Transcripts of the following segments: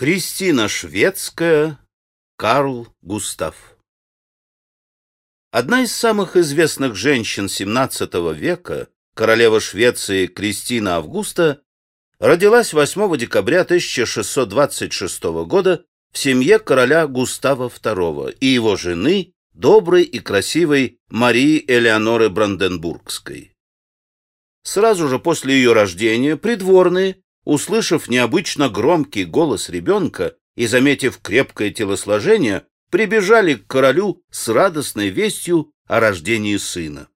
Кристина Шведская, Карл Густав Одна из самых известных женщин XVII века, королева Швеции Кристина Августа, родилась 8 декабря 1626 года в семье короля Густава II и его жены, доброй и красивой Марии Элеоноры Бранденбургской. Сразу же после ее рождения придворные услышав необычно громкий голос ребенка и заметив крепкое телосложение, прибежали к королю с радостной вестью о рождении сына.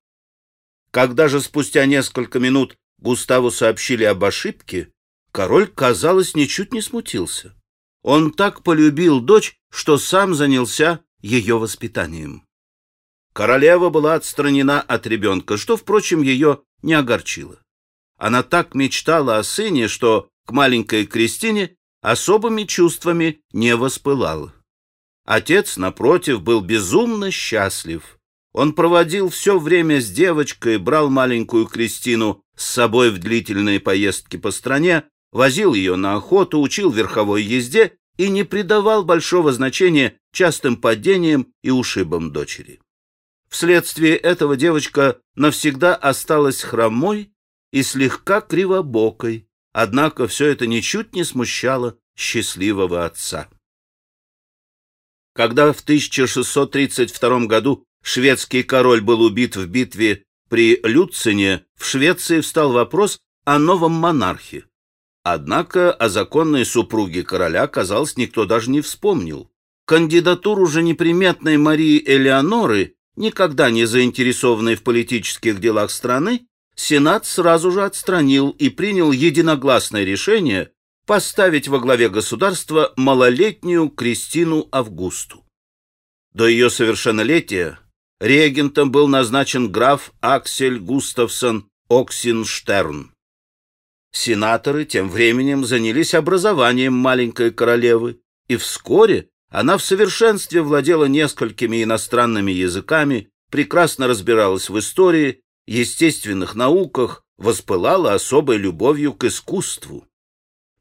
Когда же спустя несколько минут Густаву сообщили об ошибке, король, казалось, ничуть не смутился. Он так полюбил дочь, что сам занялся ее воспитанием. Королева была отстранена от ребенка, что, впрочем, ее не огорчило. Она так мечтала о сыне, что к маленькой Кристине особыми чувствами не воспылала. Отец, напротив, был безумно счастлив. Он проводил все время с девочкой, брал маленькую Кристину с собой в длительные поездки по стране, возил ее на охоту, учил верховой езде и не придавал большого значения частым падениям и ушибам дочери. Вследствие этого девочка навсегда осталась хромой и слегка кривобокой, однако все это ничуть не смущало счастливого отца. Когда в 1632 году шведский король был убит в битве при Люцине, в Швеции встал вопрос о новом монархе. Однако о законной супруге короля, казалось, никто даже не вспомнил. Кандидатуру же неприметной Марии Элеоноры, никогда не заинтересованной в политических делах страны, Сенат сразу же отстранил и принял единогласное решение поставить во главе государства малолетнюю Кристину Августу. До ее совершеннолетия регентом был назначен граф Аксель Густавсон Оксинштерн. Сенаторы тем временем занялись образованием маленькой королевы, и вскоре она в совершенстве владела несколькими иностранными языками, прекрасно разбиралась в истории естественных науках воспылала особой любовью к искусству.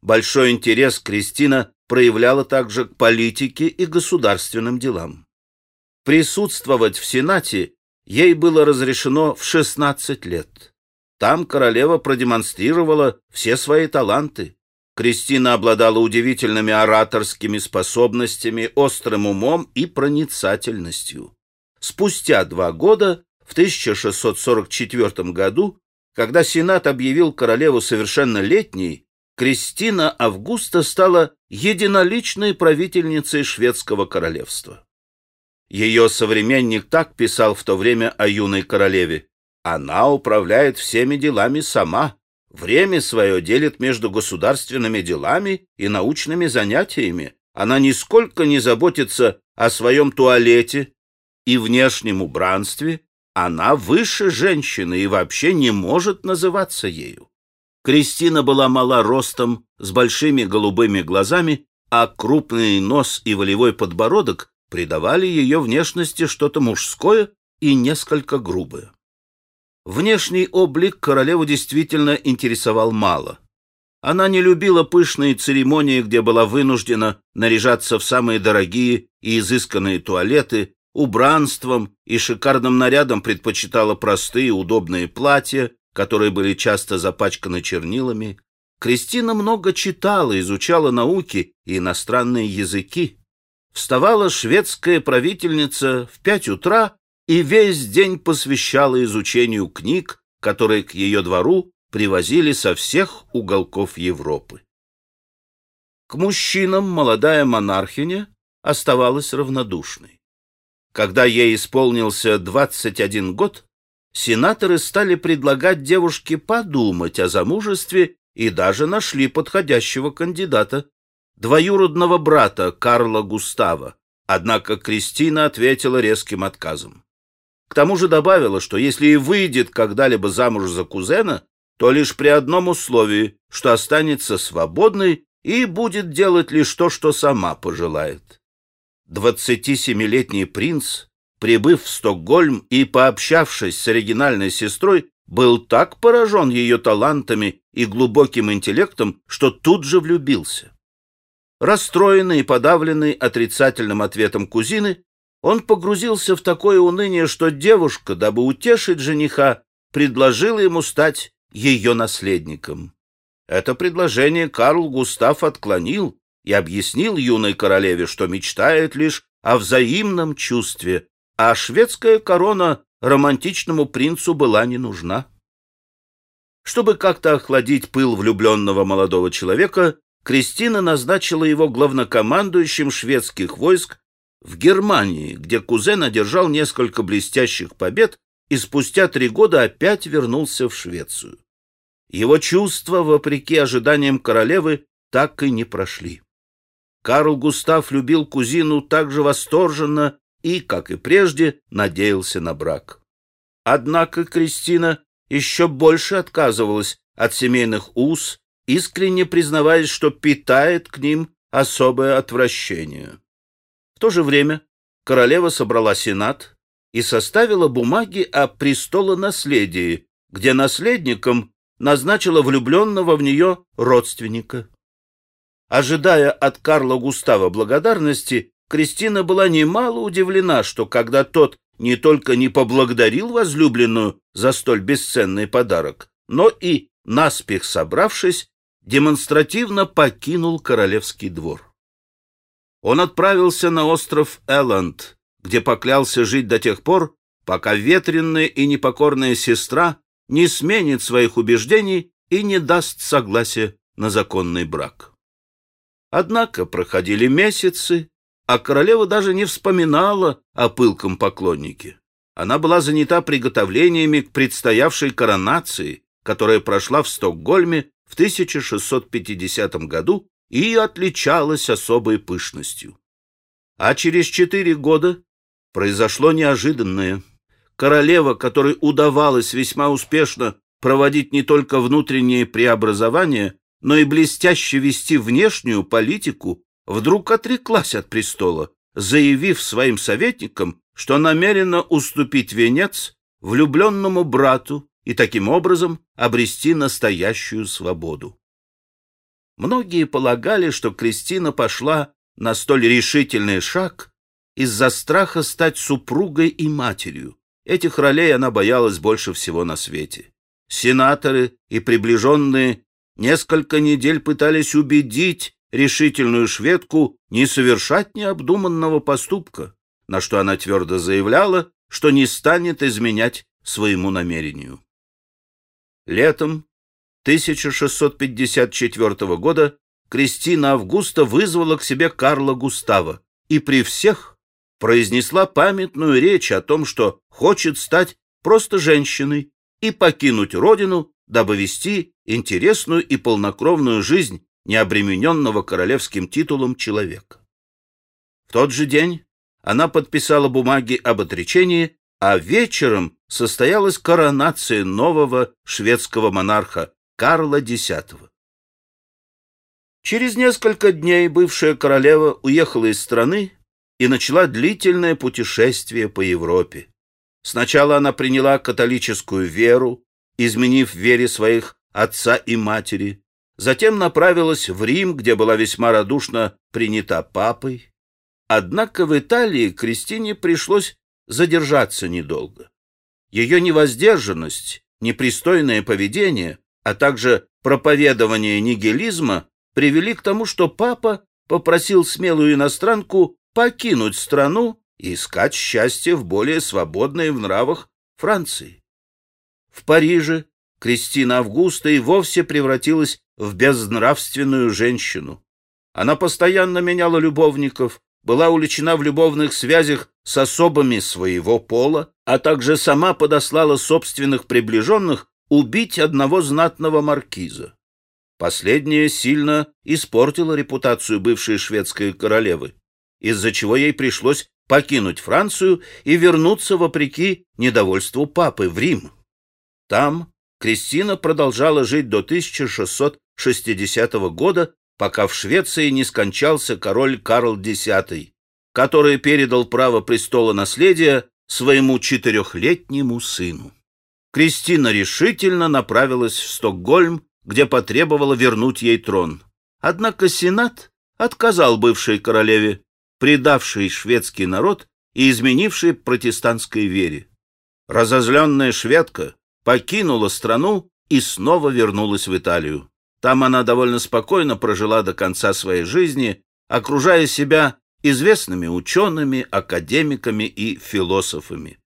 Большой интерес Кристина проявляла также к политике и государственным делам. Присутствовать в Сенате ей было разрешено в 16 лет. Там королева продемонстрировала все свои таланты. Кристина обладала удивительными ораторскими способностями, острым умом и проницательностью. Спустя два года в 1644 году, когда Сенат объявил королеву совершеннолетней, Кристина Августа стала единоличной правительницей шведского королевства. Ее современник так писал в то время о юной королеве. Она управляет всеми делами сама, время свое делит между государственными делами и научными занятиями. Она нисколько не заботится о своем туалете и внешнем убранстве, она выше женщины и вообще не может называться ею. Кристина была мала ростом, с большими голубыми глазами, а крупный нос и волевой подбородок придавали ее внешности что-то мужское и несколько грубое. Внешний облик королеву действительно интересовал мало. Она не любила пышные церемонии, где была вынуждена наряжаться в самые дорогие и изысканные туалеты, убранством и шикарным нарядом предпочитала простые удобные платья, которые были часто запачканы чернилами. Кристина много читала, изучала науки и иностранные языки. Вставала шведская правительница в пять утра и весь день посвящала изучению книг, которые к ее двору привозили со всех уголков Европы. К мужчинам молодая монархиня оставалась равнодушной. Когда ей исполнился 21 год, сенаторы стали предлагать девушке подумать о замужестве и даже нашли подходящего кандидата, двоюродного брата Карла Густава. Однако Кристина ответила резким отказом. К тому же добавила, что если и выйдет когда-либо замуж за кузена, то лишь при одном условии, что останется свободной и будет делать лишь то, что сама пожелает. 27-летний принц, прибыв в Стокгольм и пообщавшись с оригинальной сестрой, был так поражен ее талантами и глубоким интеллектом, что тут же влюбился. Расстроенный и подавленный отрицательным ответом кузины, он погрузился в такое уныние, что девушка, дабы утешить жениха, предложила ему стать ее наследником. Это предложение Карл Густав отклонил и объяснил юной королеве, что мечтает лишь о взаимном чувстве, а шведская корона романтичному принцу была не нужна. Чтобы как-то охладить пыл влюбленного молодого человека, Кристина назначила его главнокомандующим шведских войск в Германии, где кузен одержал несколько блестящих побед и спустя три года опять вернулся в Швецию. Его чувства, вопреки ожиданиям королевы, так и не прошли. Карл Густав любил кузину так же восторженно и, как и прежде, надеялся на брак. Однако Кристина еще больше отказывалась от семейных уз, искренне признаваясь, что питает к ним особое отвращение. В то же время королева собрала сенат и составила бумаги о престолонаследии, где наследником назначила влюбленного в нее родственника. Ожидая от Карла Густава благодарности, Кристина была немало удивлена, что когда тот не только не поблагодарил возлюбленную за столь бесценный подарок, но и, наспех собравшись, демонстративно покинул королевский двор. Он отправился на остров Элланд, где поклялся жить до тех пор, пока ветренная и непокорная сестра не сменит своих убеждений и не даст согласия на законный брак. Однако проходили месяцы, а королева даже не вспоминала о пылком поклоннике. Она была занята приготовлениями к предстоявшей коронации, которая прошла в Стокгольме в 1650 году и отличалась особой пышностью. А через четыре года произошло неожиданное. Королева, которой удавалось весьма успешно проводить не только внутренние преобразования, но и блестяще вести внешнюю политику, вдруг отреклась от престола, заявив своим советникам, что намерена уступить венец влюбленному брату и таким образом обрести настоящую свободу. Многие полагали, что Кристина пошла на столь решительный шаг из-за страха стать супругой и матерью. Этих ролей она боялась больше всего на свете. Сенаторы и приближенные несколько недель пытались убедить решительную шведку не совершать необдуманного поступка, на что она твердо заявляла, что не станет изменять своему намерению. Летом 1654 года Кристина Августа вызвала к себе Карла Густава и при всех произнесла памятную речь о том, что хочет стать просто женщиной и покинуть родину, дабы вести интересную и полнокровную жизнь необремененного королевским титулом человека. В тот же день она подписала бумаги об отречении, а вечером состоялась коронация нового шведского монарха Карла X. Через несколько дней бывшая королева уехала из страны и начала длительное путешествие по Европе. Сначала она приняла католическую веру, изменив вере своих отца и матери, затем направилась в Рим, где была весьма радушно принята папой. Однако в Италии Кристине пришлось задержаться недолго. Ее невоздержанность, непристойное поведение, а также проповедование нигилизма привели к тому, что папа попросил смелую иностранку покинуть страну и искать счастье в более свободной в нравах Франции. В Париже Кристина Августа и вовсе превратилась в безнравственную женщину. Она постоянно меняла любовников, была уличена в любовных связях с особами своего пола, а также сама подослала собственных приближенных убить одного знатного маркиза. Последнее сильно испортило репутацию бывшей шведской королевы, из-за чего ей пришлось покинуть Францию и вернуться вопреки недовольству папы в Рим. Там Кристина продолжала жить до 1660 года, пока в Швеции не скончался король Карл X, который передал право престола наследия своему четырехлетнему сыну. Кристина решительно направилась в Стокгольм, где потребовала вернуть ей трон. Однако Сенат отказал бывшей королеве, предавшей шведский народ и изменившей протестантской вере. Разозленная шведка покинула страну и снова вернулась в Италию. Там она довольно спокойно прожила до конца своей жизни, окружая себя известными учеными, академиками и философами.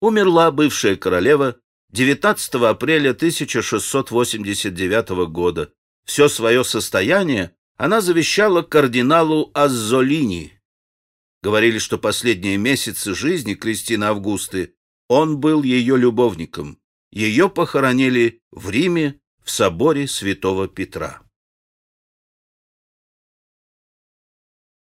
Умерла бывшая королева 19 апреля 1689 года. Все свое состояние она завещала кардиналу Аззолини. Говорили, что последние месяцы жизни Кристины Августы он был ее любовником. Ее похоронили в Риме в соборе святого Петра.